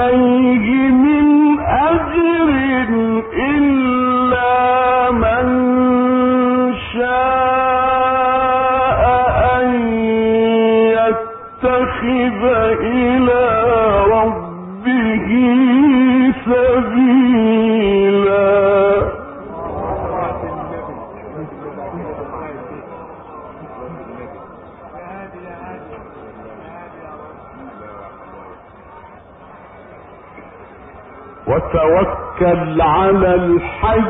لن وتوكل على الحي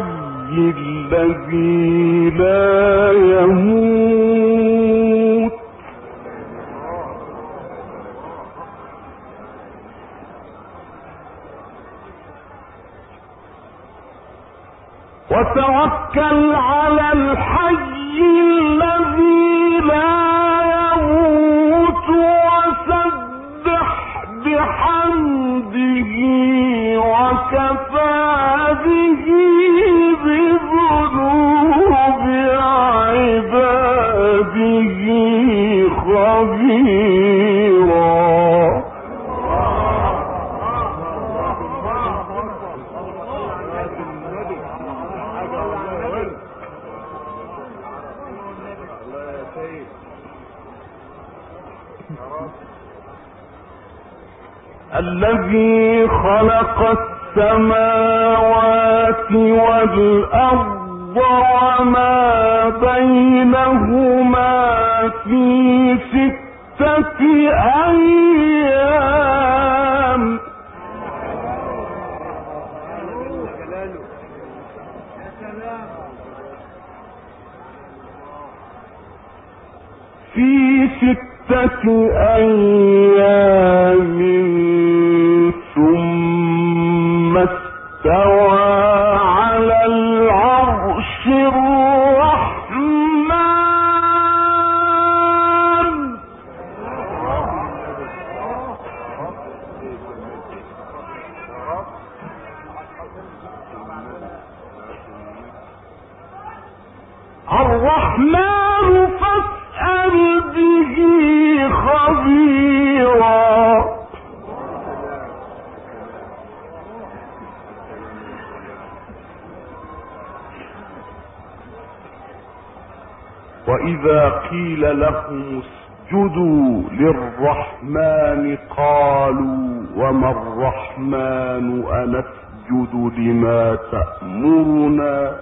الذي لا يموت. وتوكل على الحي الذي لا يموت وسبح بحمده وكفى الذي خلق السماوات والأرض وما بينهما في ستة أيام. في ستة أيام ثم استوى. وإذا قيل لهم اسجدوا للرحمن قالوا وما الرحمن أنسجد لما تأمرنا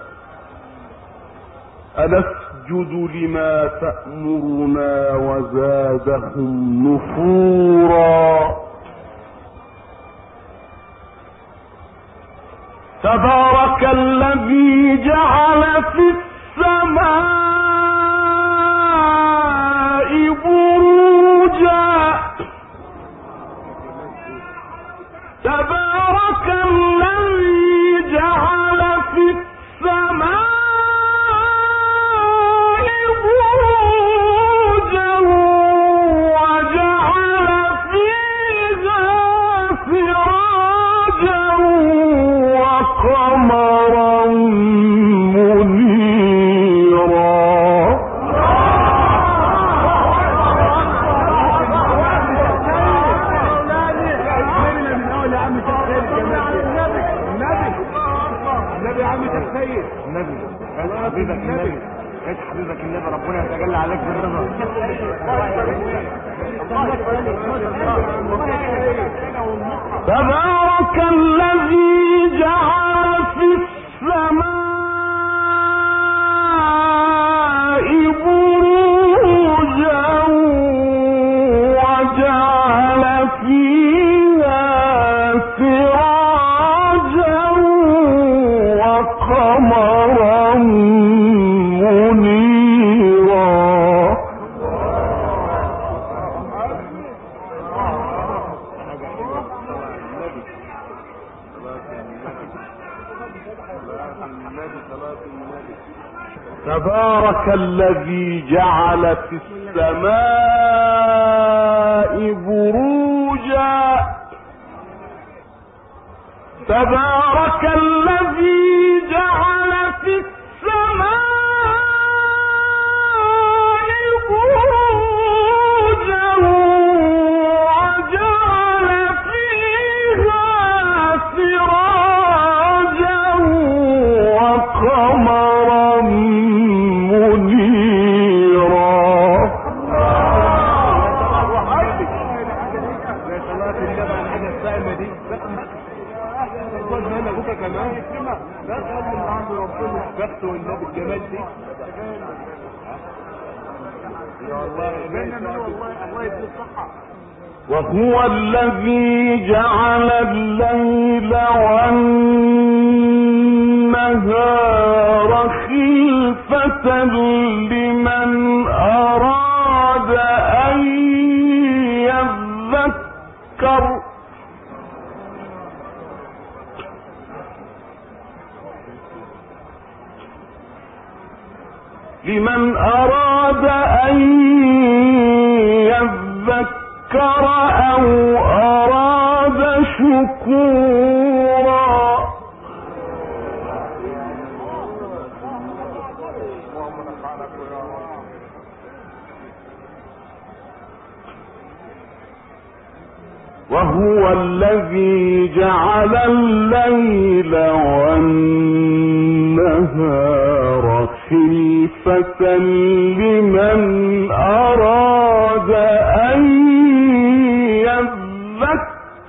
أنسجد لما تأمرنا وزادهم نفورا تبارك الذي جعل في السماء تبارك الذي الذي جعل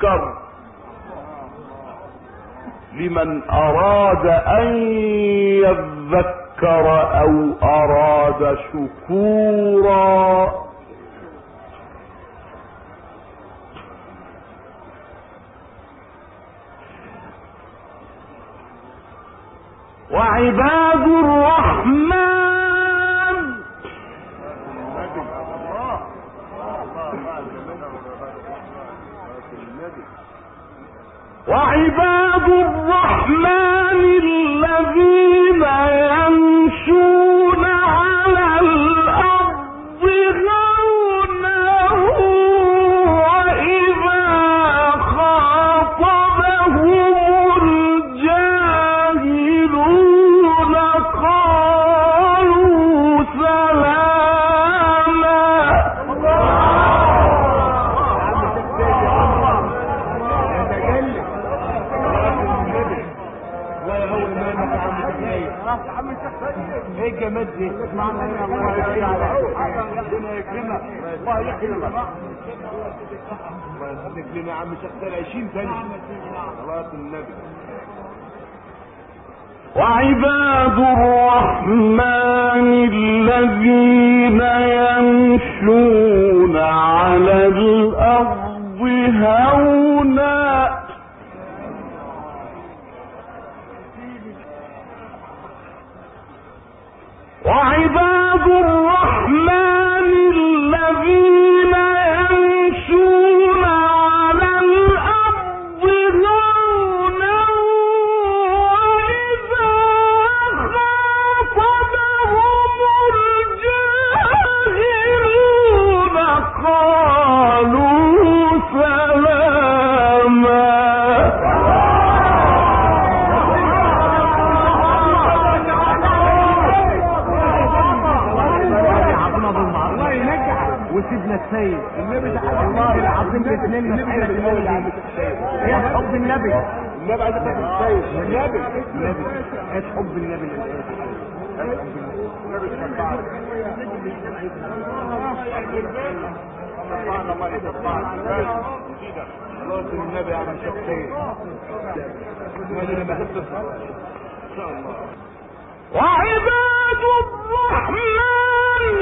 يذكر لمن أراد أن يذكر أو أراد شكورا. وعباد الرحمن وعباد الرحمن الذين يمشون طيبا وعباد الرحمن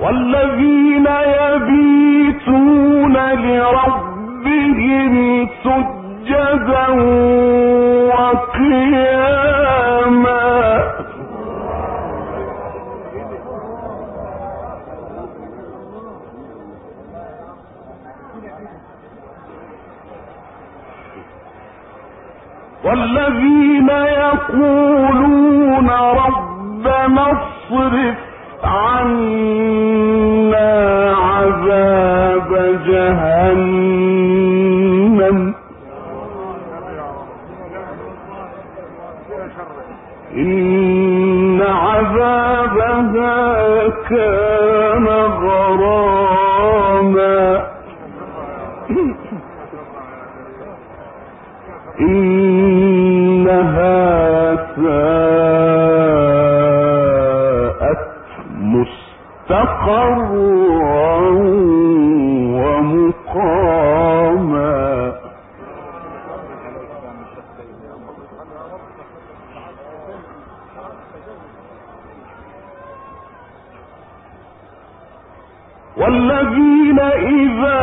والذين يبيتون لربهم سجدا والذين يقولون ربنا اصرف عنا والذين إذا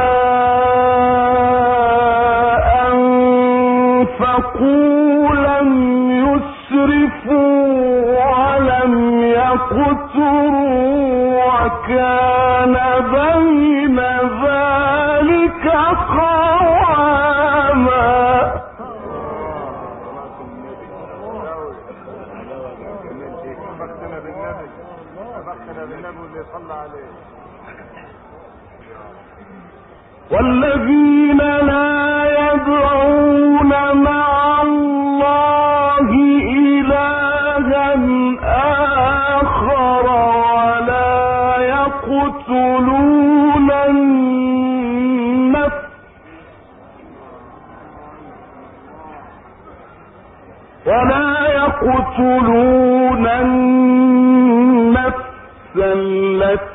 أنفقوا لم يسرفوا ولم يقتروا كان بشرا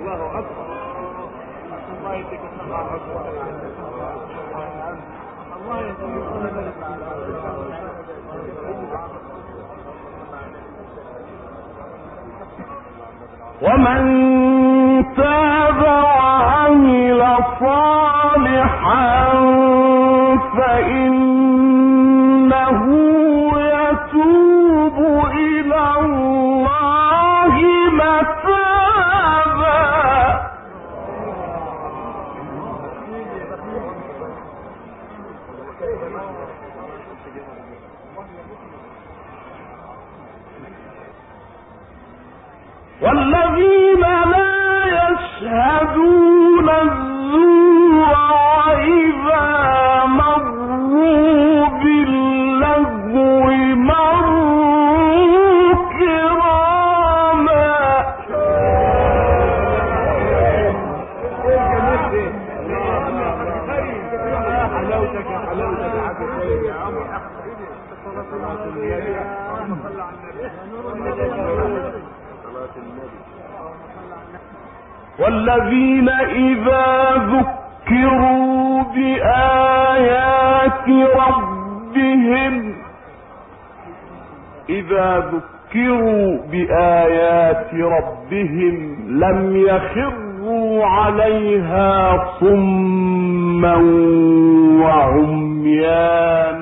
الله أكبر. ومن تاب وعمل صالحا والذين إذا ذكروا بآيات ربهم إذا ذكروا بآيات ربهم لم يخروا عليها صما وعميانا.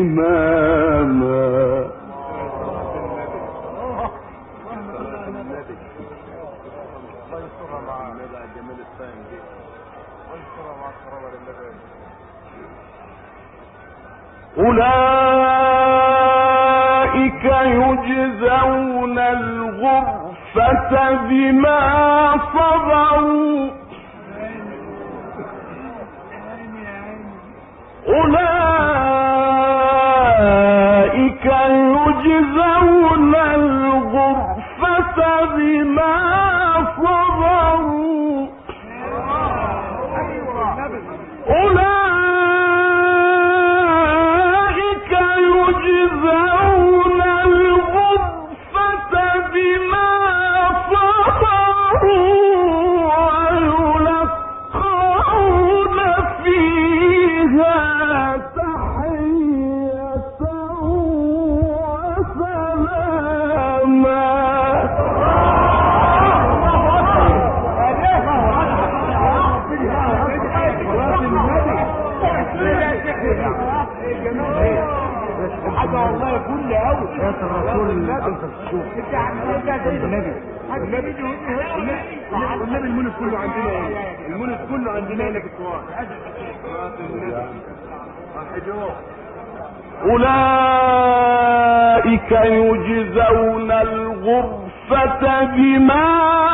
إماما. أولئك يجزون الغرفة بما صبروا. أولئك يجزون الغرفة بما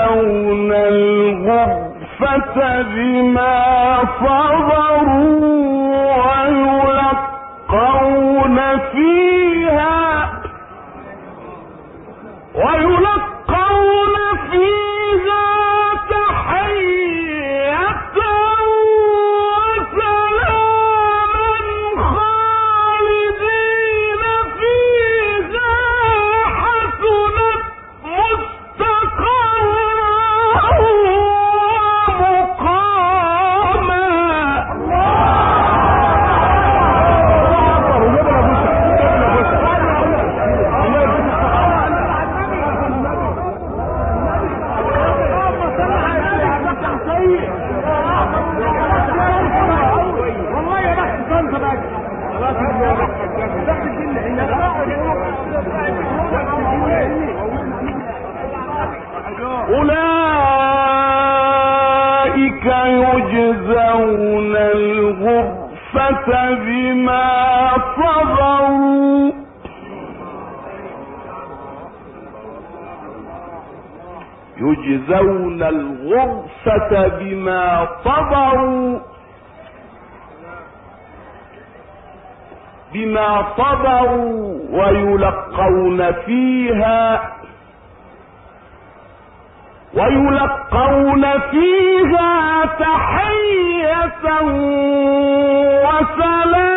يَصْلَوْنَ الْغُرْفَةَ بِمَا صَبَرُوا وَيُلَقَّوْنَ فِيهَا ويلقون يجزون الغرفة بما طبعوا بما طبعوا ويلقون فيها ويلقون فيها تحية وسلام.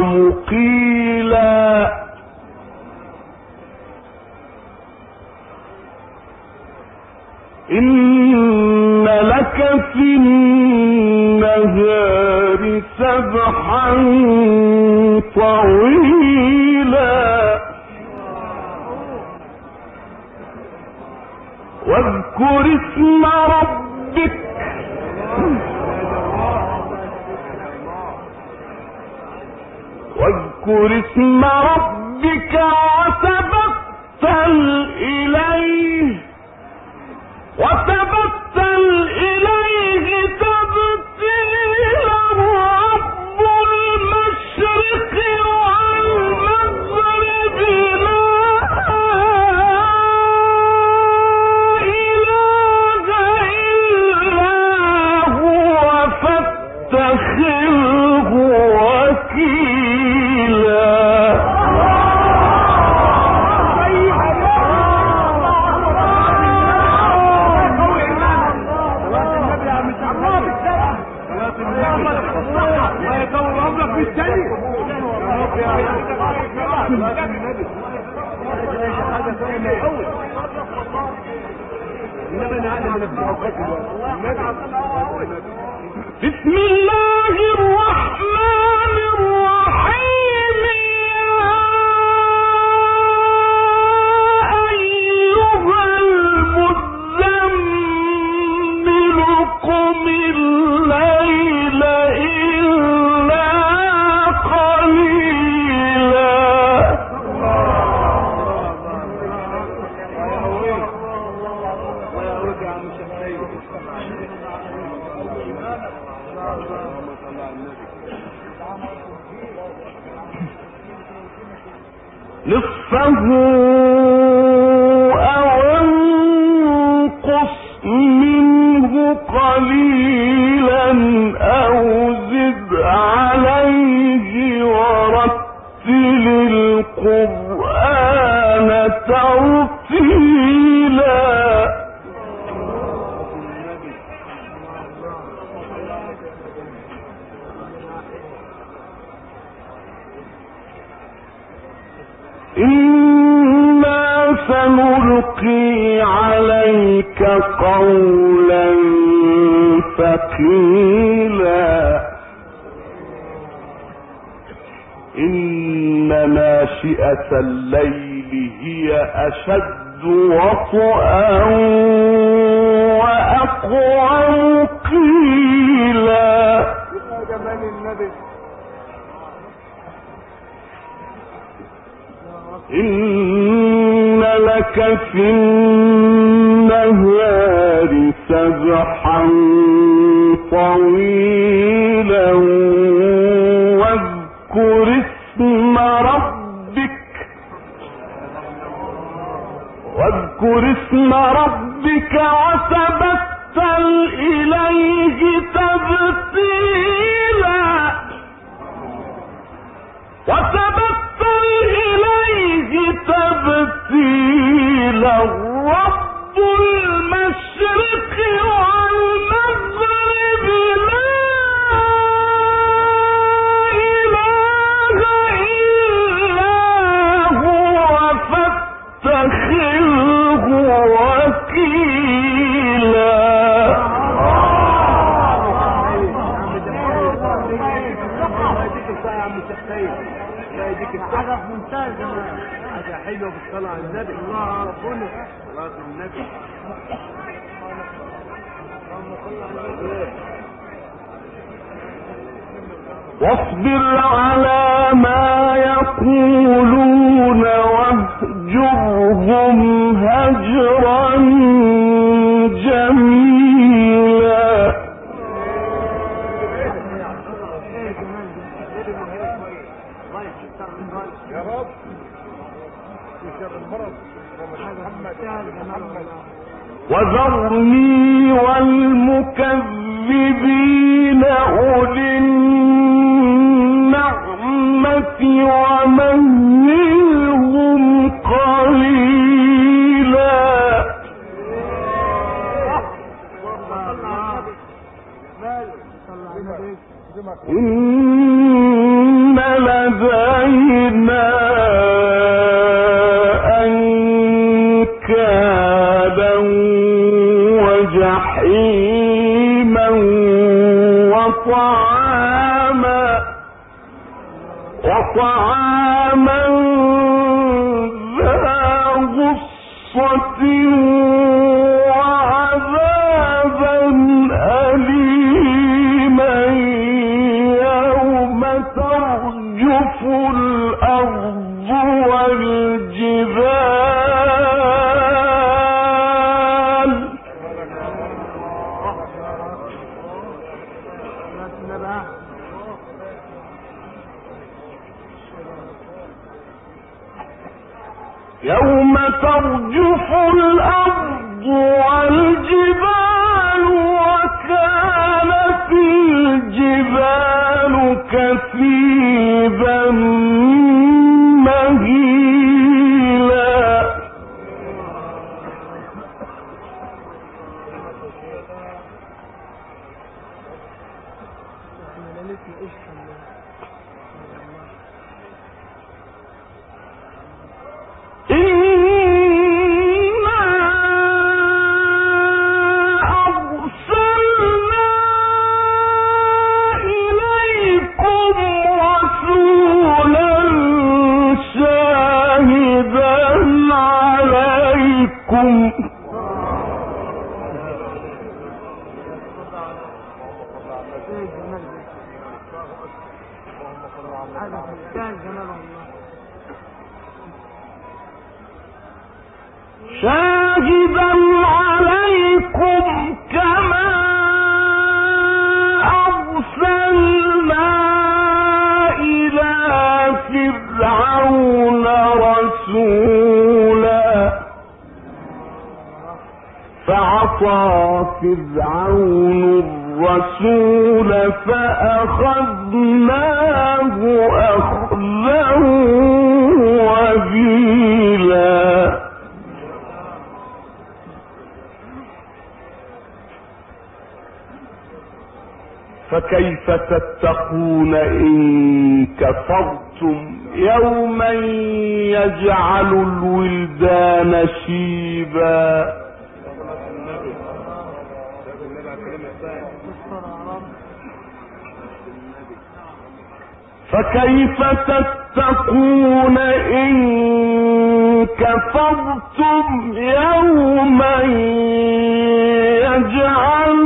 مقيلا إن لك في النهار سبحا طويلا. اسم ربك بسم اللہ وطعيما وطعاما وطعاما ذا غصة شاهدا عليكم كما أرسلنا إلى فرعون رسولا. فعصى فرعون الرسول فأخذناه أخذا وبيلا. فكيف تتقون إن كفرتم؟ يوما يجعل الولدان شيبا. فكيف تتقون إن كفرتم يوما يجعل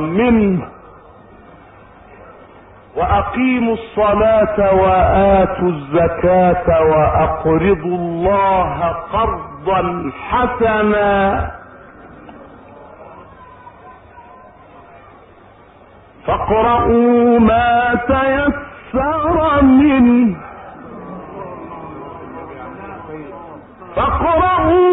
منه وأقيموا الصلاة وآتوا الزكاة وأقرضوا الله قرضا حسنا. فاقرؤوا ما تيسر منه. فاقرؤوا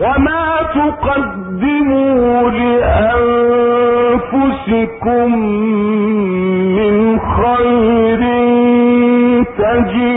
وما تقدموا لأنفسكم من خير تجد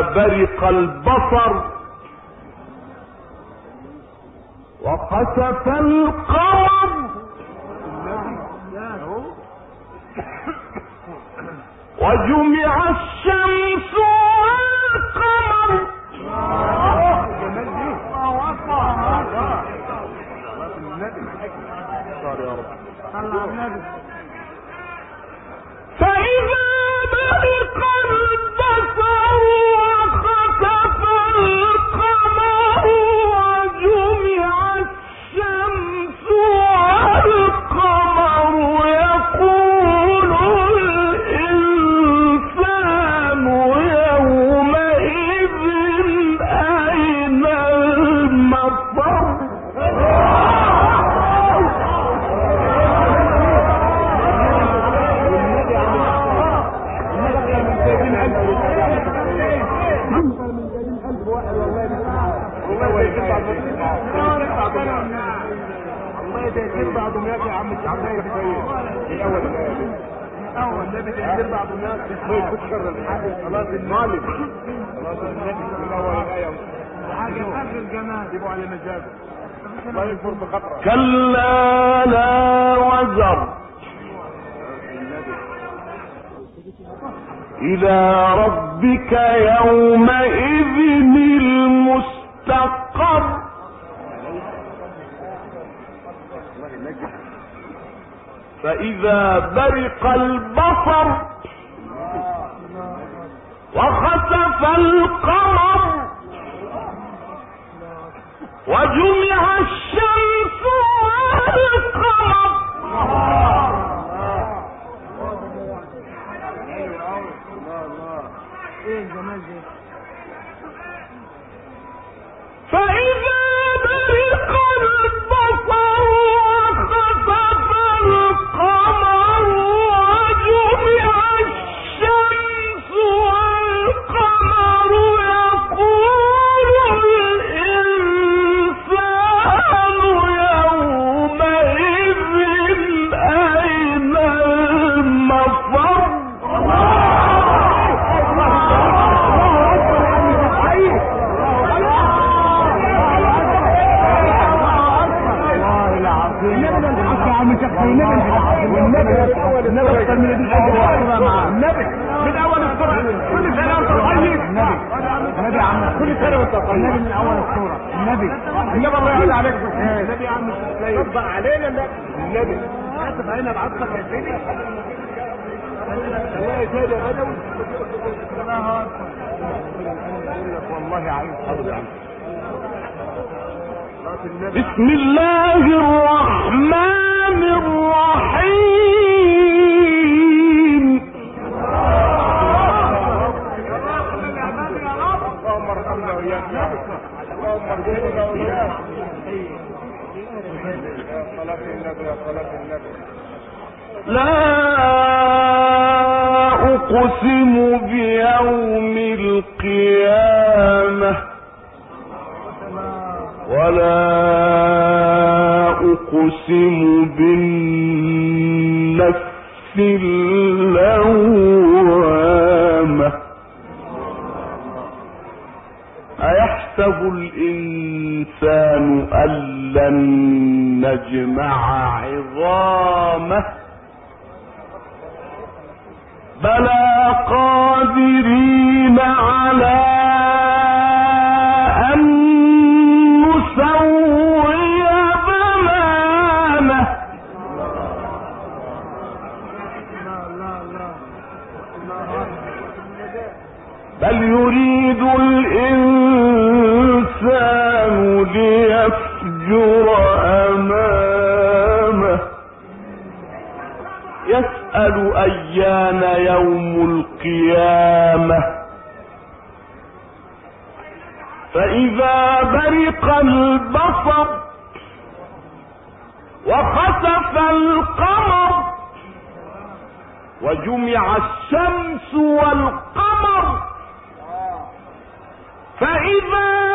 برق البصر وقسى أن لن نجمع عظامه. بلى قادرين على يسأل أيان يوم القيامة. فإذا برق البصر وخسف القمر وجمع الشمس والقمر فإذا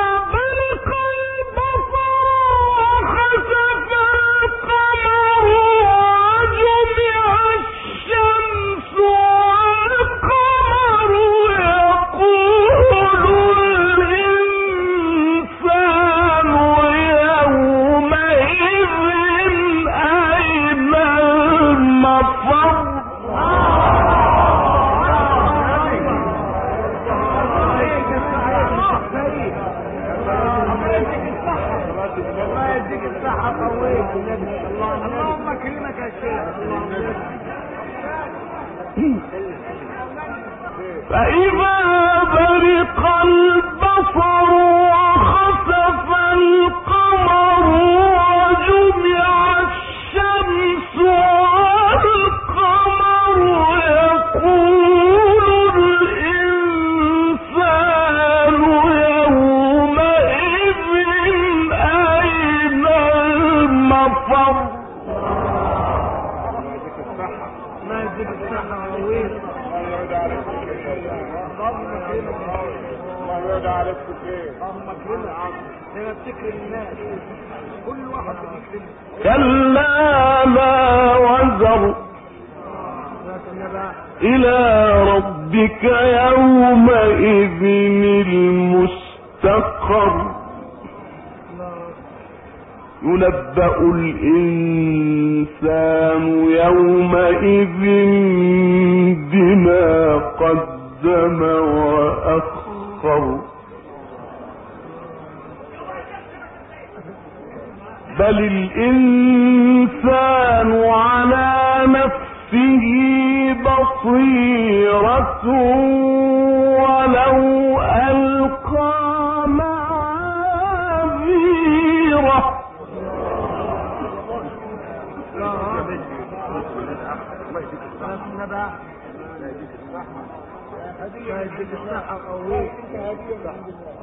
فإذا برق البصر كلا ما وزر إلى ربك يومئذ المستقر. ينبأ الإنسان يومئذ بما قدم وأخر. بل الإنسان على نفسه بصيرة ولو ألقى معاذيره لكن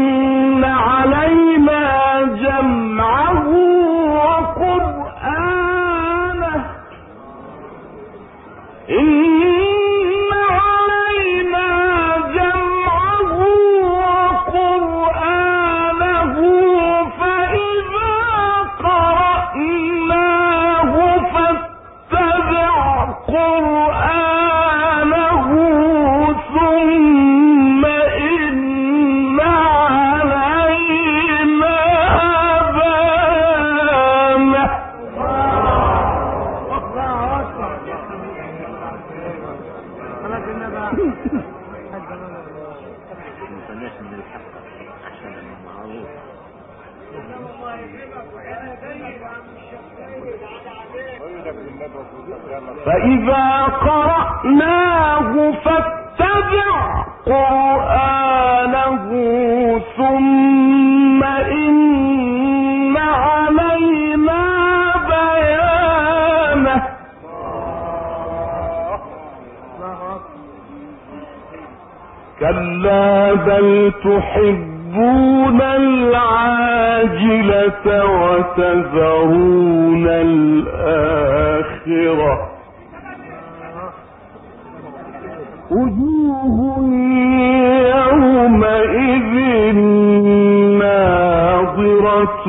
كلا بل تحبون العاجلة وتذرون الآخرة. وجوه يومئذ ناظرة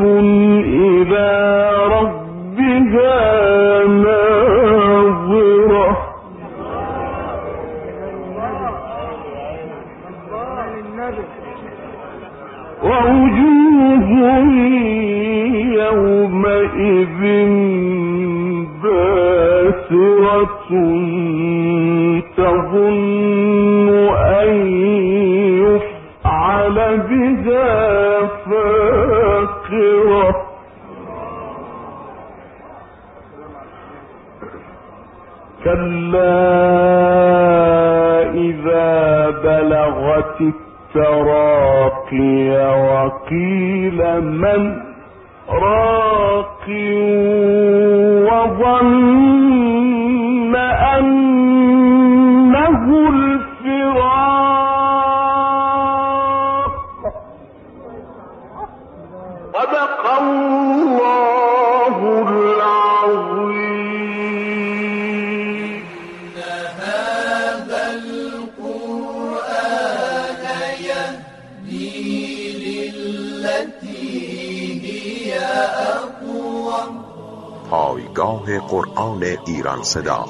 صدا